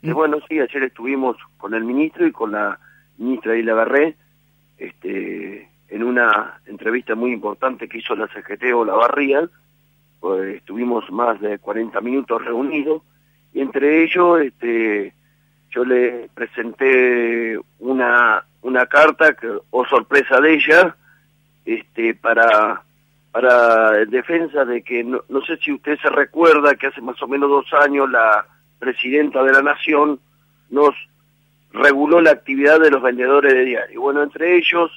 Bueno, sí, ayer estuvimos con el ministro y con la ministra Isla Barré, este, en una entrevista muy importante que hizo la CGT o la Barría, pues estuvimos más de 40 minutos reunidos, y entre ellos este, yo le presenté una, una carta, que, o sorpresa de ella, este, para para defensa de que, no, no, sé si usted se recuerda que hace más o menos dos años la presidenta de la Nación nos reguló la actividad de los vendedores de diario. Bueno, entre ellos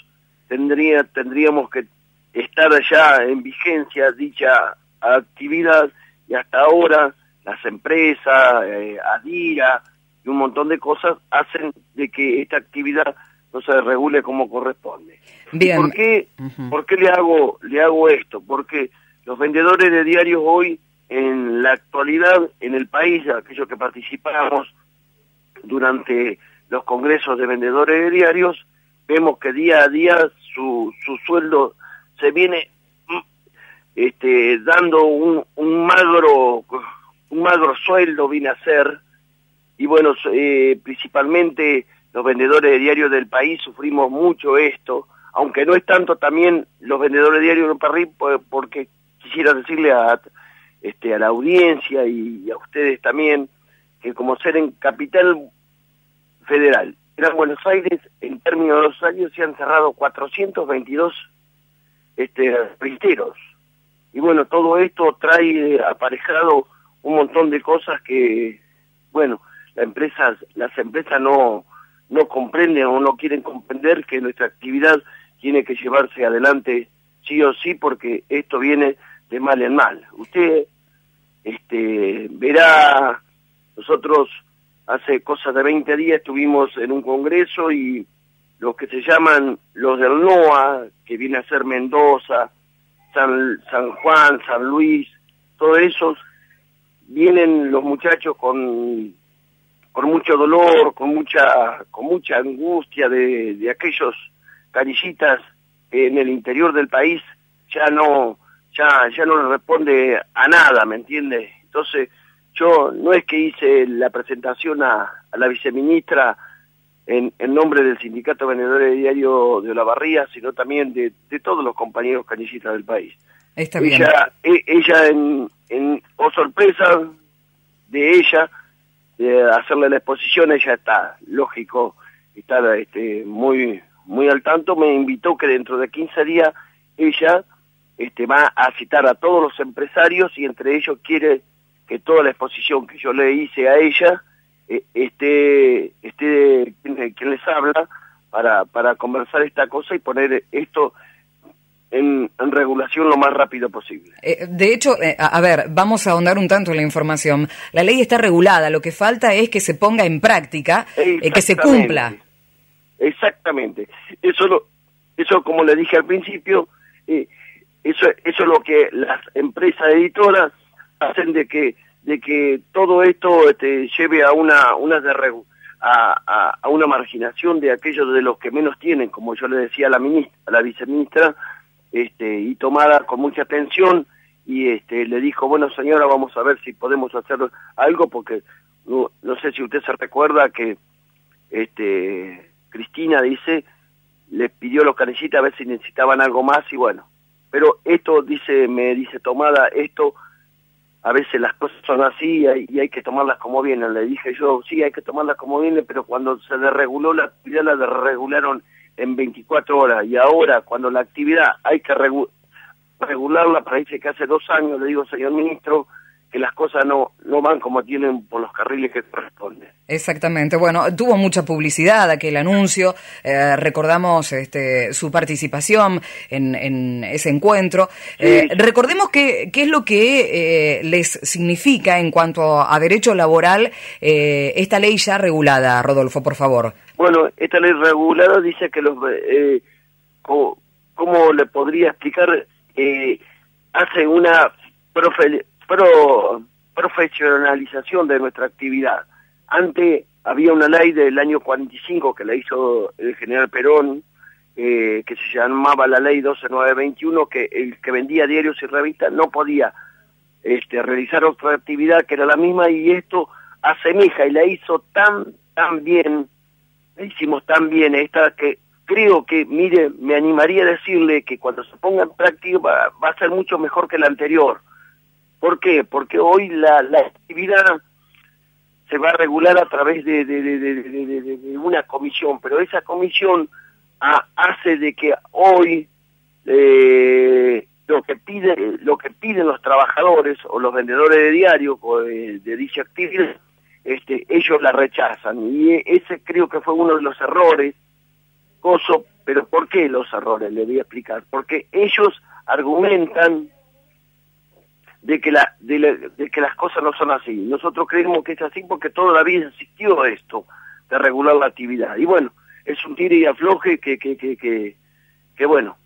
tendría, tendríamos que estar allá en vigencia dicha actividad y hasta ahora las empresas, eh, Adira y un montón de cosas hacen de que esta actividad no se regule como corresponde. Bien. ¿Por qué, ¿Por qué le hago le hago esto? Porque los vendedores de diarios hoy en la actualidad en el país, aquellos que participamos durante los congresos de vendedores de diarios, vemos que día a día su, su sueldo se viene mm, este, dando un, un magro un magro sueldo viene a ser. Y bueno eh, principalmente los vendedores de diarios del país sufrimos mucho esto, aunque no es tanto también los vendedores de diarios porque quisiera decirle a, este, a la audiencia y, a ustedes también, que como ser en capital federal, Gran Buenos Aires, en términos de dos años se han cerrado 422 este. Y bueno, todo esto trae aparejado un montón de cosas que, bueno, las empresas, las empresas no, no comprenden o no quieren comprender que nuestra actividad tiene que llevarse adelante sí o sí porque esto viene de mal en mal. Usted este, verá, nosotros hace cosas de 20 días estuvimos en un congreso y los que se llaman los del NOA, que viene a ser Mendoza, San, San Juan, San Luis, todos esos, vienen los muchachos con con mucho dolor, con mucha, con mucha angustia de, de aquellos carillitas en el interior del país ya no, ya, ya no le responde a nada, ¿me entiende? Entonces, yo no es que hice la presentación a, a la viceministra en, en, nombre del Sindicato Vendedores de Diario de Olavarría, sino también de, de todos los compañeros canillistas del país. Está bien. Ella, e, ella en, en, o sorpresa de ella, de hacerle la exposición, ella está, lógico, está este, muy, muy al tanto, me invitó que dentro de 15 días ella este, va a citar a todos los empresarios y entre ellos quiere que toda la exposición que yo le hice a ella eh, esté, esté quien les habla para, para conversar esta cosa y poner esto en, en, regulación lo más rápido posible. Eh, de hecho, eh, a, a, ver, vamos a ahondar un tanto en la información. La ley está regulada, lo que falta es que se ponga en práctica, eh, que se cumpla. Exactamente. Eso, lo, eso como le dije al principio, eh, eso, eso es lo que las empresas editoras hacen de que de que todo esto este, lleve a una una a, a, a, una marginación de aquellos de los que menos tienen, como yo le decía a la ministra, a la viceministra, este, y tomada con mucha atención y este, le dijo, bueno señora, vamos a ver si podemos hacer algo porque no, no sé si usted se recuerda que este, Cristina dice, le pidió a los canillitas a ver si necesitaban algo más y bueno, pero esto dice, me dice Tomada, esto a veces las cosas son así y hay, que tomarlas como vienen. Le dije yo, sí, hay que tomarlas como vienen, pero cuando se desreguló la actividad la desregularon en 24 horas y ahora cuando la actividad hay que regu regularla, parece que hace dos años le digo, señor ministro, que las cosas no, no van como tienen por los carriles que corresponden. Exactamente. Bueno, tuvo mucha publicidad aquel anuncio. Eh, recordamos este, su participación en, en ese encuentro. Sí. Eh, recordemos qué es lo que eh, les significa en cuanto a derecho laboral eh, esta ley ya regulada, Rodolfo, por favor. Bueno, esta ley regulada dice que los... Eh, ¿cómo, ¿Cómo le podría explicar? hace una profe pro, profesionalización de nuestra actividad. Antes había una ley del año 45 que la hizo el general Perón, eh, que se llamaba la ley 12921, que el que vendía diarios y revistas no podía este, realizar otra actividad que era la misma y esto asemeja y la hizo tan, tan bien, la hicimos tan bien esta que creo que, mire, me animaría a decirle que cuando se ponga en práctica va, a ser mucho mejor que la anterior. ¿Por qué? Porque hoy la, la actividad se va a regular a través de, de, una comisión, pero esa comisión hace de que hoy eh, lo que pide lo que piden los trabajadores o los vendedores de diario de, de dicha actividad este ellos la rechazan. Y ese creo que fue uno de los errores coso pero por qué los errores le voy a explicar. Porque ellos argumentan de que la de, que las cosas no son así. Nosotros creemos que es así porque todavía existió esto de regular la actividad. Y bueno es un tire y afloje que que que que, que bueno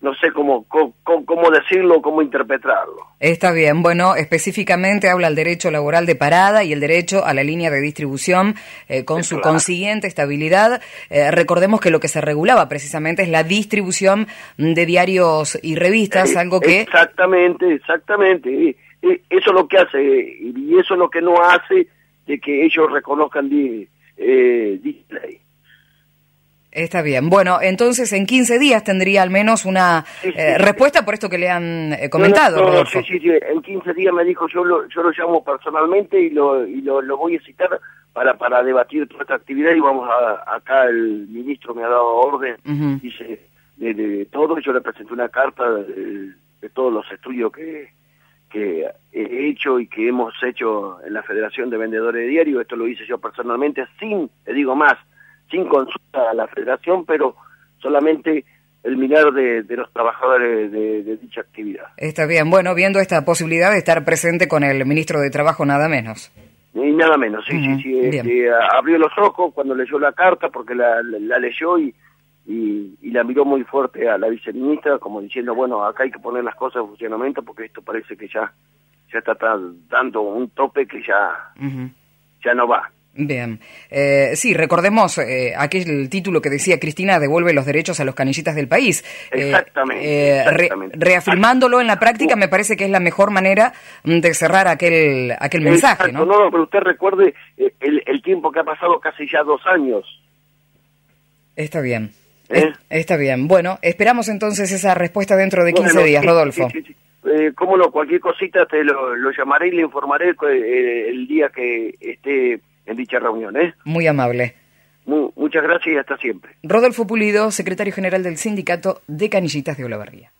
no sé cómo, cómo, decirlo, cómo interpretarlo. Está bien. Bueno, específicamente habla el derecho laboral de parada y el derecho a la línea de distribución eh, con su consiguiente estabilidad. Eh, recordemos que lo que se regulaba precisamente es la distribución de diarios y revistas, eh, algo que... Exactamente, exactamente. Eso es lo que hace y eso es lo que no hace de que ellos reconozcan display. Está bien. Bueno, entonces en 15 días tendría al menos una eh, respuesta por esto que le han eh, comentado. sí, sí, sí. En 15 días me dijo, yo lo, yo lo llamo personalmente y lo, y lo, voy a citar para, para debatir toda esta actividad y vamos a, acá el ministro me ha dado orden, dice, de, todo, yo le presenté una carta de, todos los estudios que, que he hecho y que hemos hecho en la Federación de Vendedores de Diario, esto lo hice yo personalmente, sin, le digo más, sin consulta a la federación, pero solamente el mirar de, los trabajadores de, dicha actividad. Está bien, bueno, viendo esta posibilidad de estar presente con el ministro de Trabajo, nada menos. Y nada menos, sí, sí, sí. Este, abrió los ojos cuando leyó la carta, porque la, leyó y, y, la miró muy fuerte a la viceministra, como diciendo, bueno, acá hay que poner las cosas en funcionamiento porque esto parece que ya, ya está dando un tope que ya, ya no va. Bien. Eh, sí, recordemos eh, aquel título que decía Cristina devuelve los derechos a los canillitas del país. Eh, exactamente. reafirmándolo en la práctica me parece que es la mejor manera de cerrar aquel aquel mensaje, ¿no? No, pero usted recuerde el, tiempo que ha pasado casi ya dos años. Está bien. está bien. Bueno, esperamos entonces esa respuesta dentro de 15 días, Rodolfo. cómo no, cualquier cosita te lo, lo llamaré y le informaré el día que esté en dicha reunión. ¿eh? Muy amable. muchas gracias y hasta siempre. Rodolfo Pulido, secretario general del Sindicato de Canillitas de Olavarría.